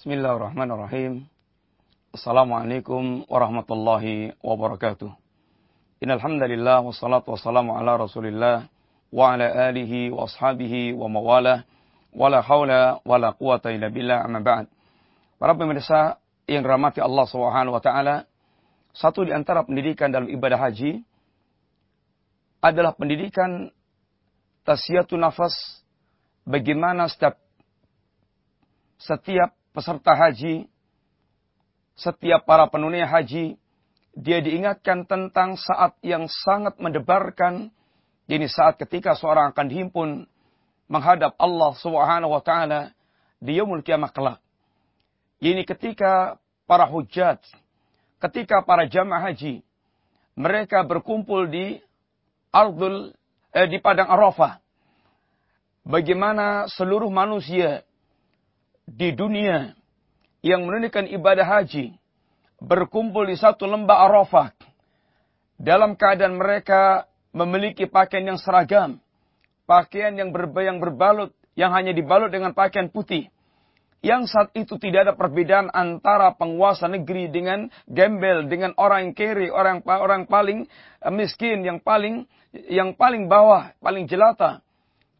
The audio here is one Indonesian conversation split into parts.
Bismillahirrahmanirrahim. Assalamualaikum warahmatullahi wabarakatuh. Innal hamdalillah wassalatu wassalamu ala Rasulillah wa ala alihi wa ashabihi wa mawalah wala haula wala quwata illa billah amma ba'd. Para pemirsa yang dirahmati Allah Subhanahu wa taala, satu di antara pendidikan dalam ibadah haji adalah pendidikan tasiyatu nafas bagaimana setiap setiap peserta haji, setiap para penunai haji, dia diingatkan tentang saat yang sangat mendebarkan, ini saat ketika seorang akan dihimpun menghadap Allah Subhanahu wa taala di yaumul kiamah kelak. Ini ketika para hujat, ketika para jamaah haji, mereka berkumpul di Ardul eh, di padang Arafah. Bagaimana seluruh manusia di dunia yang menunaikan ibadah haji berkumpul di satu lembah Arafah dalam keadaan mereka memiliki pakaian yang seragam, pakaian yang, ber, yang berbalut, yang hanya dibalut dengan pakaian putih. Yang saat itu tidak ada perbedaan antara penguasa negeri dengan gembel, dengan orang yang kiri, orang orang paling eh, miskin, yang paling yang paling bawah, paling jelata.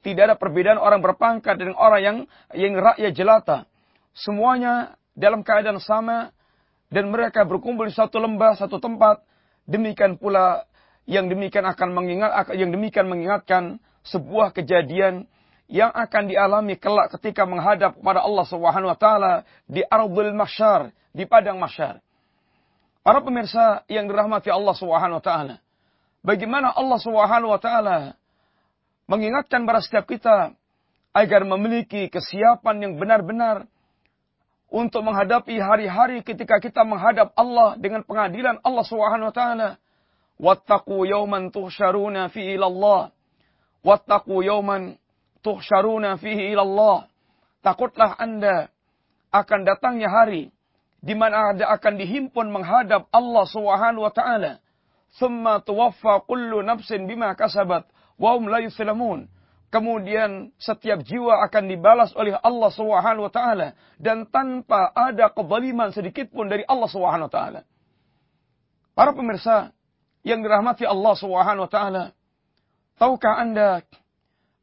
Tidak ada perbedaan orang berpangkat dengan orang yang yang rakyat jelata. Semuanya dalam keadaan sama dan mereka berkumpul di satu lembah, satu tempat. Demikian pula yang demikian akan mengingat yang demikian mengingatkan sebuah kejadian yang akan dialami kelak ketika menghadap kepada Allah Subhanahu wa taala di ardul mahsyar, di padang mahsyar. Para pemirsa yang dirahmati Allah Subhanahu wa taala. Bagaimana Allah Subhanahu wa taala mengingatkan pada setiap kita agar memiliki kesiapan yang benar-benar untuk menghadapi hari-hari ketika kita menghadap Allah dengan pengadilan Allah Subhanahu wa taala. Wattaqu yawman tuhsyaruna fihi ila Allah. Wattaqu yawman tuhsyaruna fihi ila Allah. Takutlah Anda akan datangnya hari di mana Anda akan dihimpun menghadap Allah Subhanahu wa taala. Thumma tuwaffa kullu nafsin bima kasabat wa la yuslamun. Kemudian setiap jiwa akan dibalas oleh Allah Subhanahu wa taala dan tanpa ada kezaliman sedikit pun dari Allah Subhanahu wa taala. Para pemirsa yang dirahmati Allah Subhanahu wa taala, tahukah Anda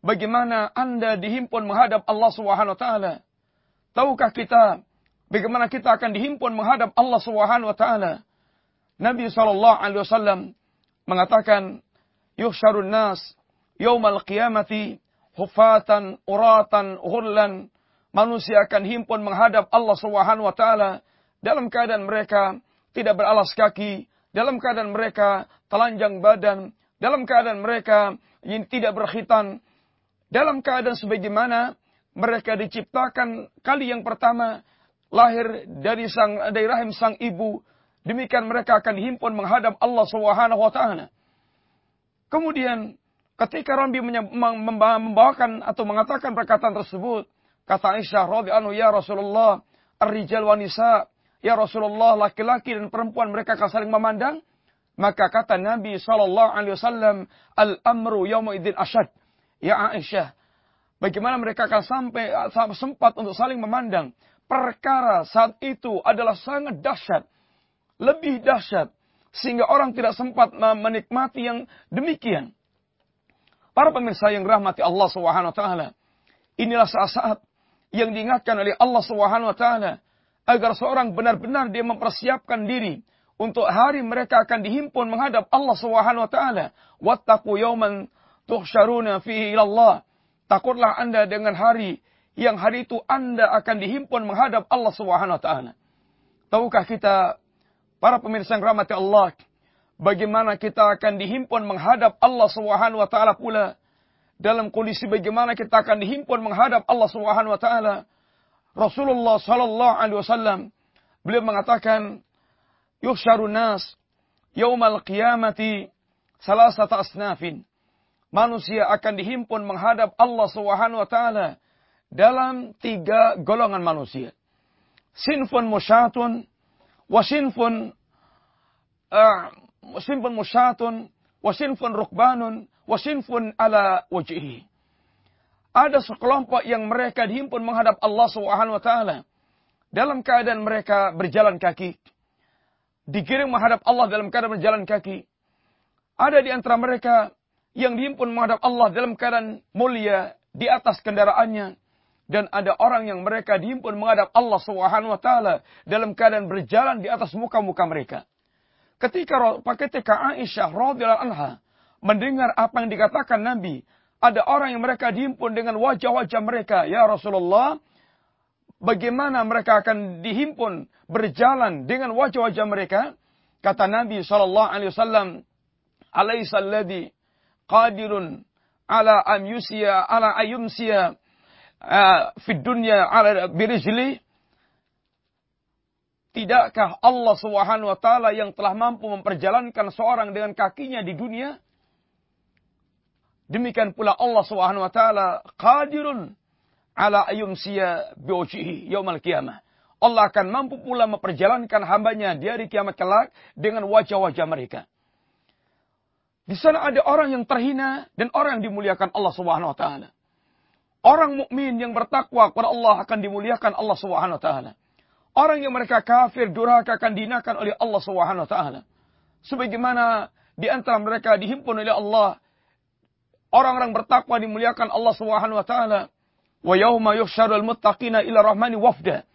bagaimana Anda dihimpun menghadap Allah Subhanahu wa taala? Tahukah kita bagaimana kita akan dihimpun menghadap Allah Subhanahu wa taala? Nabi sallallahu alaihi wasallam mengatakan, "Yuhsyarun nas yaumal qiyamati hufatan uratan ghullan manusia akan himpun menghadap Allah Subhanahu wa taala dalam keadaan mereka tidak beralas kaki, dalam keadaan mereka telanjang badan, dalam keadaan mereka yang tidak berkhitan, dalam keadaan sebagaimana mereka diciptakan kali yang pertama lahir dari sang dari rahim sang ibu, demikian mereka akan dihimpun menghadap Allah Subhanahu wa taala. Kemudian Ketika Rambi membawakan atau mengatakan perkataan tersebut, kata Aisyah radhiyallahu ya Rasulullah, ar-rijal wa nisa, ya Rasulullah laki-laki dan perempuan mereka akan saling memandang, maka kata Nabi sallallahu alaihi wasallam, al-amru yauma idzin asyad. Ya Aisyah, bagaimana mereka akan sampai sempat untuk saling memandang? Perkara saat itu adalah sangat dahsyat, lebih dahsyat sehingga orang tidak sempat menikmati yang demikian. Para pemirsa yang rahmati Allah Subhanahu wa taala. Inilah saat-saat yang diingatkan oleh Allah Subhanahu wa taala agar seorang benar-benar dia mempersiapkan diri untuk hari mereka akan dihimpun menghadap Allah Subhanahu wa taala. Wattaqu yawman tuhsyaruna fihi ila Allah. Takutlah Anda dengan hari yang hari itu Anda akan dihimpun menghadap Allah Subhanahu wa taala. Tahukah kita para pemirsa yang rahmati Allah bagaimana kita akan dihimpun menghadap Allah Subhanahu wa taala pula dalam kondisi bagaimana kita akan dihimpun menghadap Allah Subhanahu wa taala. Rasulullah sallallahu alaihi wasallam beliau mengatakan yuhsyarun nas yaumal qiyamati salasata asnafin. Manusia akan dihimpun menghadap Allah Subhanahu wa taala dalam tiga golongan manusia. Sinfun musyatun wa sinfun uh, wasinfun musyatun, wasinfun rukbanun, wasinfun ala wajhihi. Ada sekelompok yang mereka dihimpun menghadap Allah Subhanahu wa taala. dalam keadaan mereka berjalan kaki. Digiring menghadap Allah dalam keadaan berjalan kaki. Ada di antara mereka yang dihimpun menghadap Allah dalam keadaan mulia di atas kendaraannya. Dan ada orang yang mereka dihimpun menghadap Allah Subhanahu wa taala dalam keadaan berjalan di atas muka-muka mereka. Ketika ketika Aisyah radhiyallahu anha mendengar apa yang dikatakan Nabi, ada orang yang mereka dihimpun dengan wajah-wajah mereka, ya Rasulullah, bagaimana mereka akan dihimpun berjalan dengan wajah-wajah mereka? Kata Nabi sallallahu alaihi wasallam, "Alaisa alladhi qadirun ala am yusiya ala ayumsiya uh, fid dunya ala birijli?" Tidakkah Allah Subhanahu wa taala yang telah mampu memperjalankan seorang dengan kakinya di dunia? Demikian pula Allah Subhanahu wa taala qadirun ala ayumsiya biwajhihi yaumal qiyamah. Allah akan mampu pula memperjalankan hambanya di hari kiamat kelak dengan wajah-wajah mereka. Di sana ada orang yang terhina dan orang yang dimuliakan Allah Subhanahu wa taala. Orang mukmin yang bertakwa kepada Allah akan dimuliakan Allah Subhanahu wa taala. Orang yang mereka kafir, durhaka akan dinakan oleh Allah Subhanahu wa taala. Sebagaimana di antara mereka dihimpun oleh Allah orang-orang bertakwa dimuliakan Allah Subhanahu wa taala. Wa yauma yuhsyarul muttaqina ila rahmani wafda.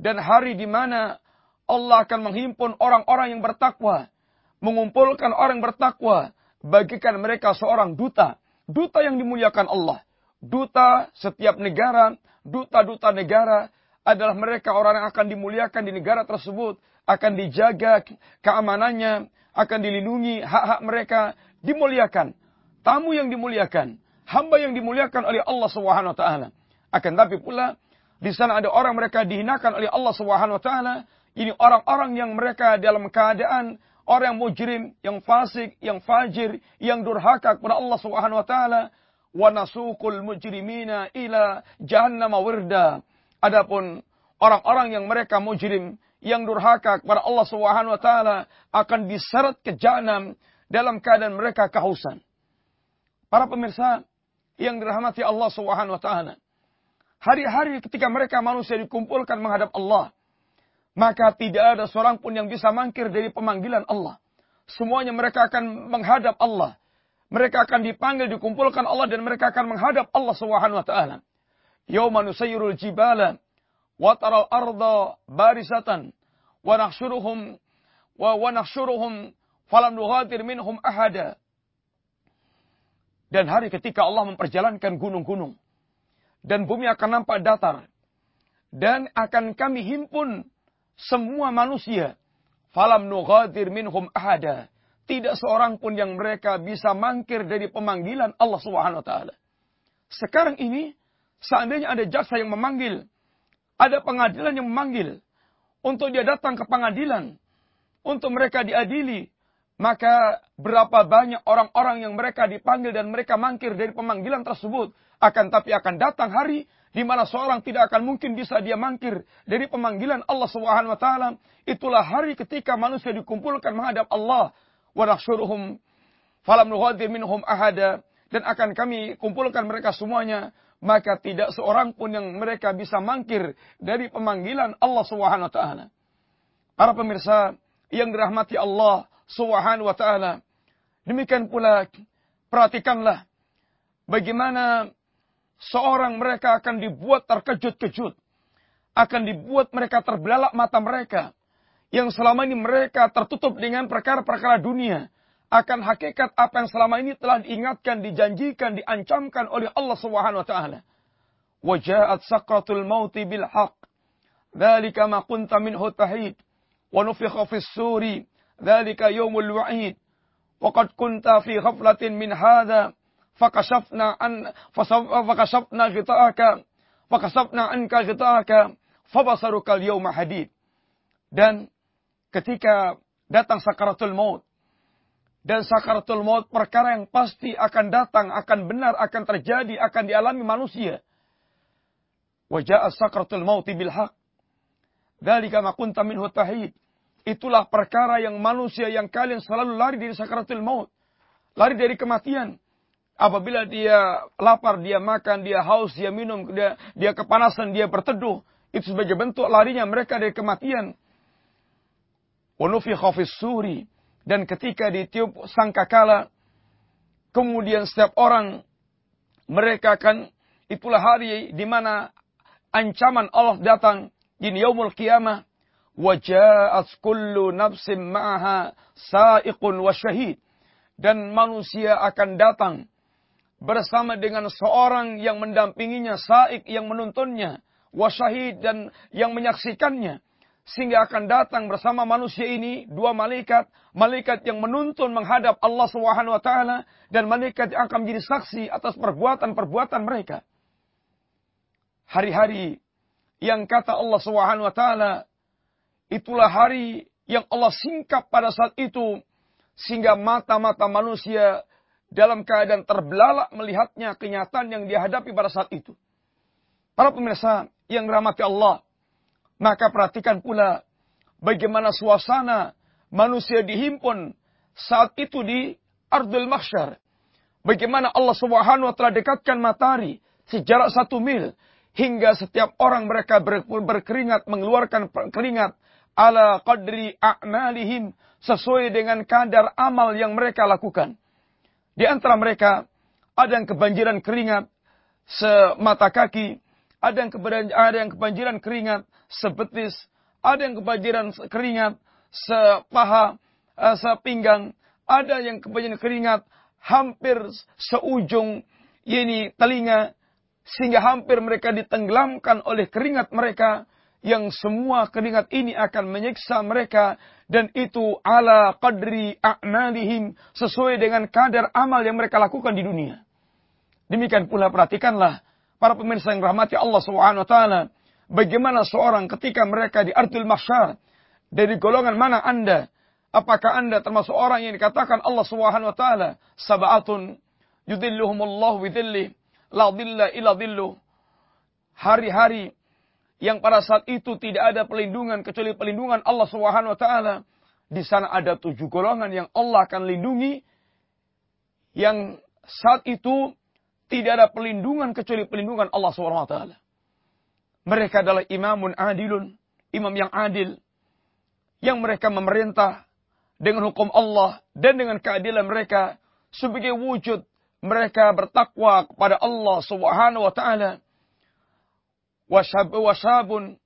Dan hari di mana Allah akan menghimpun orang-orang yang bertakwa, mengumpulkan orang bertakwa, bagikan mereka seorang duta, duta yang dimuliakan Allah. Duta setiap negara, duta-duta negara adalah mereka orang yang akan dimuliakan di negara tersebut, akan dijaga keamanannya, akan dilindungi hak-hak mereka, dimuliakan. Tamu yang dimuliakan, hamba yang dimuliakan oleh Allah Subhanahu wa taala. Akan tapi pula di sana ada orang mereka dihinakan oleh Allah Subhanahu wa taala. Ini orang-orang yang mereka dalam keadaan orang yang mujrim, yang fasik, yang fajir, yang durhaka kepada Allah Subhanahu wa taala. Wa mujrimina ila jahannam wirda Adapun orang-orang yang mereka mujrim, yang durhaka kepada Allah Subhanahu wa taala akan diseret ke jahanam dalam keadaan mereka kehausan. Para pemirsa yang dirahmati Allah Subhanahu wa taala. Hari-hari ketika mereka manusia dikumpulkan menghadap Allah, maka tidak ada seorang pun yang bisa mangkir dari pemanggilan Allah. Semuanya mereka akan menghadap Allah. Mereka akan dipanggil, dikumpulkan Allah dan mereka akan menghadap Allah Subhanahu wa taala. Yawma nusayyirul jibala wa taral arda barisatan wa nahsyuruhum wa wa nahsyuruhum falam nughadir minhum ahada. Dan hari ketika Allah memperjalankan gunung-gunung dan bumi akan nampak datar dan akan kami himpun semua manusia falam nughadir minhum ahada. Tidak seorang pun yang mereka bisa mangkir dari pemanggilan Allah Subhanahu wa taala. Sekarang ini Seandainya ada jaksa yang memanggil, ada pengadilan yang memanggil, untuk dia datang ke pengadilan, untuk mereka diadili, maka berapa banyak orang-orang yang mereka dipanggil dan mereka mangkir dari pemanggilan tersebut, akan tapi akan datang hari di mana seorang tidak akan mungkin bisa dia mangkir dari pemanggilan Allah Subhanahu wa taala. Itulah hari ketika manusia dikumpulkan menghadap Allah. Wa falam minhum ahada. Dan akan kami kumpulkan mereka semuanya maka tidak seorang pun yang mereka bisa mangkir dari pemanggilan Allah Subhanahu wa taala. Para pemirsa yang dirahmati Allah Subhanahu wa taala, demikian pula perhatikanlah bagaimana seorang mereka akan dibuat terkejut-kejut, akan dibuat mereka terbelalak mata mereka. Yang selama ini mereka tertutup dengan perkara-perkara dunia akan hakikat apa yang selama ini telah diingatkan, dijanjikan, diancamkan oleh Allah Subhanahu wa taala. Waja'at sakratul mauti bil haqq. Dzalika ma kunta minhu tahid. Wa nufikha fis suri. Dzalika yaumul wa'id. Wa qad kunta fi ghaflatin min hadha. Fakashafna an fakashafna ghita'aka. Fakashafna anka ghita'aka. Fabasaruka al-yawma hadid. Dan ketika datang sakaratul maut dan sakaratul maut perkara yang pasti akan datang, akan benar, akan terjadi, akan dialami manusia. Wajah sakaratul maut bil haq. Dalika ma kunta minhu. Itulah perkara yang manusia yang kalian selalu lari dari sakaratul maut. Lari dari kematian. Apabila dia lapar, dia makan, dia haus, dia minum, dia, dia kepanasan, dia berteduh. Itu sebagai bentuk larinya mereka dari kematian. Wanufi khafis suri. Dan ketika ditiup sangkakala, kemudian setiap orang mereka akan itulah hari di mana ancaman Allah datang di yaumul qiyamah waja'at kullu nafsin ma'aha sa'iqun wa syahid. Dan manusia akan datang bersama dengan seorang yang mendampinginya saik yang menuntunnya wasyahid dan yang menyaksikannya sehingga akan datang bersama manusia ini dua malaikat, malaikat yang menuntun menghadap Allah Subhanahu wa taala dan malaikat yang akan menjadi saksi atas perbuatan-perbuatan mereka. Hari-hari yang kata Allah Subhanahu wa taala itulah hari yang Allah singkap pada saat itu sehingga mata-mata manusia dalam keadaan terbelalak melihatnya kenyataan yang dihadapi pada saat itu. Para pemirsa yang rahmati Allah, maka perhatikan pula bagaimana suasana manusia dihimpun saat itu di Ardul Mahsyar. Bagaimana Allah Subhanahu wa taala dekatkan matahari sejarak satu mil hingga setiap orang mereka ber, berkeringat mengeluarkan keringat ala qadri a'malihim sesuai dengan kadar amal yang mereka lakukan. Di antara mereka ada yang kebanjiran keringat semata kaki, ada yang ada yang kebanjiran keringat sebetis, ada yang kebanjiran keringat sepaha, uh, sepinggang, ada yang kebanjiran keringat hampir seujung ini telinga, sehingga hampir mereka ditenggelamkan oleh keringat mereka, yang semua keringat ini akan menyiksa mereka dan itu ala qadri a'malihim sesuai dengan kadar amal yang mereka lakukan di dunia. Demikian pula perhatikanlah para pemirsa yang rahmati Allah Subhanahu wa taala Bagaimana seorang ketika mereka di Ardul Mahsyar dari golongan mana Anda? Apakah Anda termasuk orang yang dikatakan Allah Subhanahu wa taala sab'atun yudhilluhumullahu bidhilli la dhilla illa dhillu. Hari-hari yang pada saat itu tidak ada pelindungan kecuali pelindungan Allah Subhanahu wa taala. Di sana ada tujuh golongan yang Allah akan lindungi yang saat itu tidak ada pelindungan kecuali pelindungan Allah taala. Mereka adalah imamun adilun, imam yang adil. Yang mereka memerintah dengan hukum Allah dan dengan keadilan mereka sebagai wujud mereka bertakwa kepada Allah Subhanahu wa taala. Washabun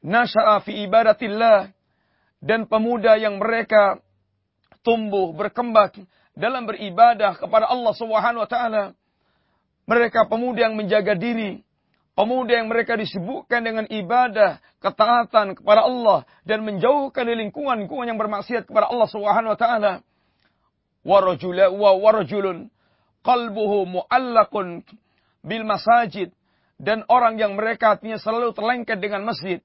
nasha'a fi ibadatillah dan pemuda yang mereka tumbuh berkembang dalam beribadah kepada Allah Subhanahu wa taala. Mereka pemuda yang menjaga diri. Pemuda yang mereka disibukkan dengan ibadah, ketaatan kepada Allah dan menjauhkan dari lingkungan-lingkungan yang bermaksiat kepada Allah Subhanahu wa taala. Warajula wa warajulun qalbuhu mu'allaqun bil masajid. Dan orang yang mereka hatinya selalu terlengket dengan masjid,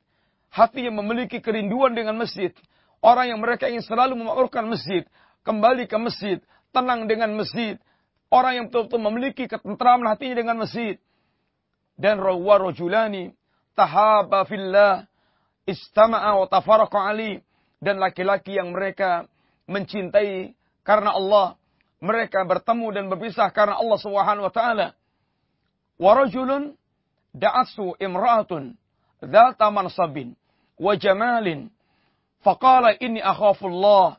hatinya memiliki kerinduan dengan masjid, orang yang mereka ingin selalu memakmurkan masjid, kembali ke masjid, tenang dengan masjid, orang yang betul-betul memiliki ketentraman hatinya dengan masjid, dan warajulani tahaba fillah istama'a wa tafaraqa ali. Dan laki-laki yang mereka mencintai karena Allah. Mereka bertemu dan berpisah karena Allah Subhanahu wa taala. Warajulun da'asu imra'atun dzata mansabin wa jamalin. Faqala inni akhafullah.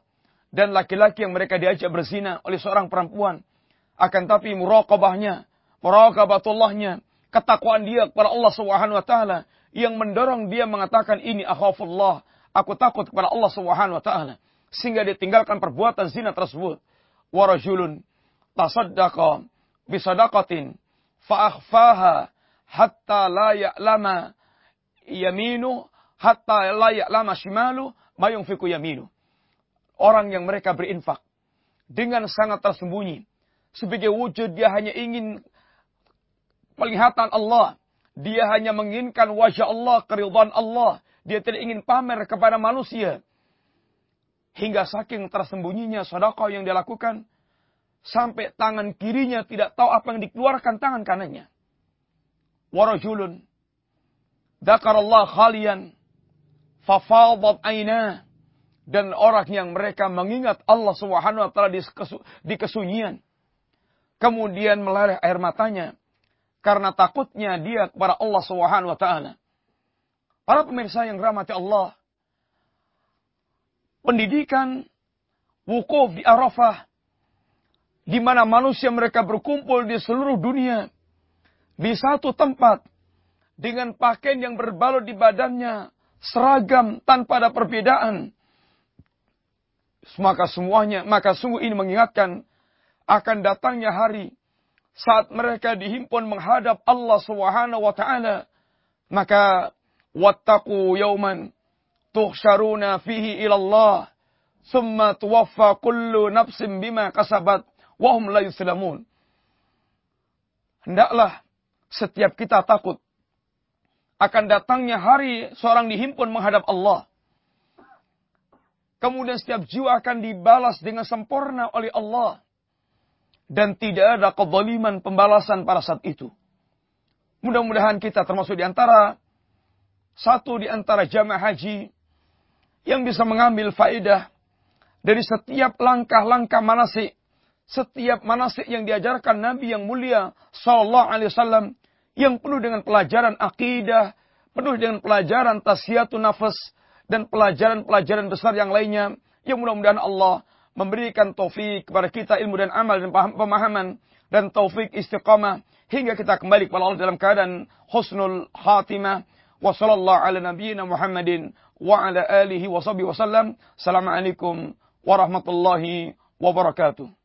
Dan laki-laki yang mereka diajak berzina oleh seorang perempuan akan tapi muraqabahnya muraqabatullahnya ketakwaan dia kepada Allah Subhanahu wa taala yang mendorong dia mengatakan ini akhafullah, aku takut kepada Allah Subhanahu wa taala sehingga dia tinggalkan perbuatan zina tersebut. Wa rajulun tasaddaqa bi sadaqatin fa akhfaha hatta la ya'lama yaminu hatta la ya'lama shimalu ma yunfiku yaminu. Orang yang mereka berinfak dengan sangat tersembunyi sebagai wujud dia hanya ingin penglihatan Allah. Dia hanya menginginkan wajah Allah, keridhaan Allah. Dia tidak ingin pamer kepada manusia. Hingga saking tersembunyinya sedekah yang dia lakukan. Sampai tangan kirinya tidak tahu apa yang dikeluarkan tangan kanannya. Warajulun. Allah khalian. Fafadat aina. Dan orang yang mereka mengingat Allah subhanahu wa ta'ala di kesunyian. Kemudian meleleh air matanya karena takutnya dia kepada Allah Subhanahu wa taala. Para pemirsa yang rahmati Allah. Pendidikan wukuf di Arafah. Di mana manusia mereka berkumpul di seluruh dunia. Di satu tempat. Dengan pakaian yang berbalut di badannya. Seragam tanpa ada perbedaan. Maka semuanya, maka sungguh ini mengingatkan akan datangnya hari saat mereka dihimpun menghadap Allah Subhanahu wa taala maka wattaqu yawman tuhsyaruna fihi ila Allah summa tuwaffa kullu nafsin bima kasabat wa hum la yuslamun. Hendaklah setiap kita takut akan datangnya hari seorang dihimpun menghadap Allah. Kemudian setiap jiwa akan dibalas dengan sempurna oleh Allah dan tidak ada kezaliman pembalasan pada saat itu. Mudah-mudahan kita termasuk di antara satu di antara jamaah haji yang bisa mengambil faedah dari setiap langkah-langkah manasik, setiap manasik yang diajarkan Nabi yang mulia sallallahu alaihi wasallam yang penuh dengan pelajaran akidah, penuh dengan pelajaran tasyiatun nafas dan pelajaran-pelajaran besar yang lainnya. Yang mudah-mudahan Allah memberikan taufik kepada kita ilmu dan amal dan pemahaman dan taufik istiqamah hingga kita kembali kepada Allah dalam keadaan husnul khatimah wa sallallahu ala nabiyyina Muhammadin wa ala alihi wa sahbihi wasallam. Assalamualaikum warahmatullahi wabarakatuh.